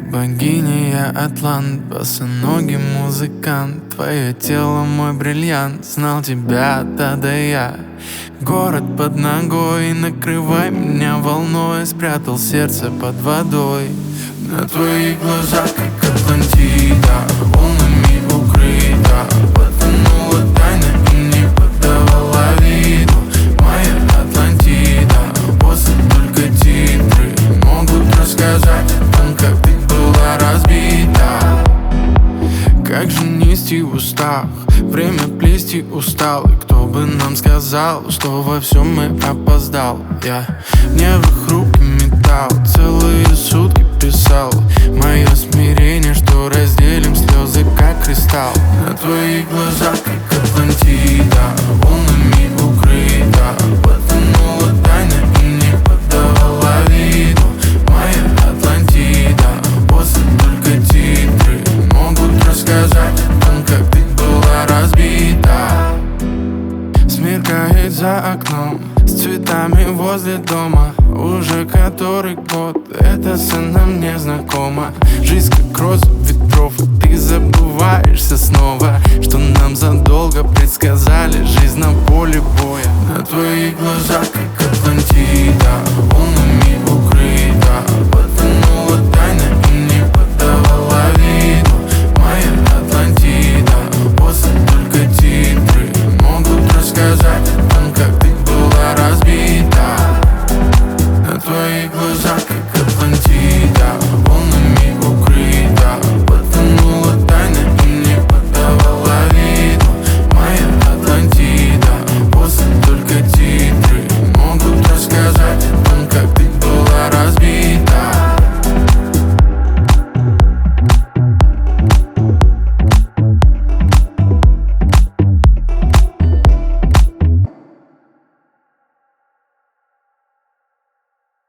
богиня, я атлант Босоногий музыкант. Твое тело мой бриллиант Знал тебя да да я. Город под ногой Накрывай меня волной. Спрятал сердце под водой. На твоих глазах, как Атлантида Как же нести в устах. Время плести устал И кто бы нам сказал, что во всем мы опоздал. Я в нервах руки метал Целые сутки писал. Мое смирение, что разделим слезы, как кристалл. На твоих глазах, как Атлантида за окном С цветами возле дома. Уже который год Эта сцена мне знакома Жизнь как роза ветров Ты забываешься снова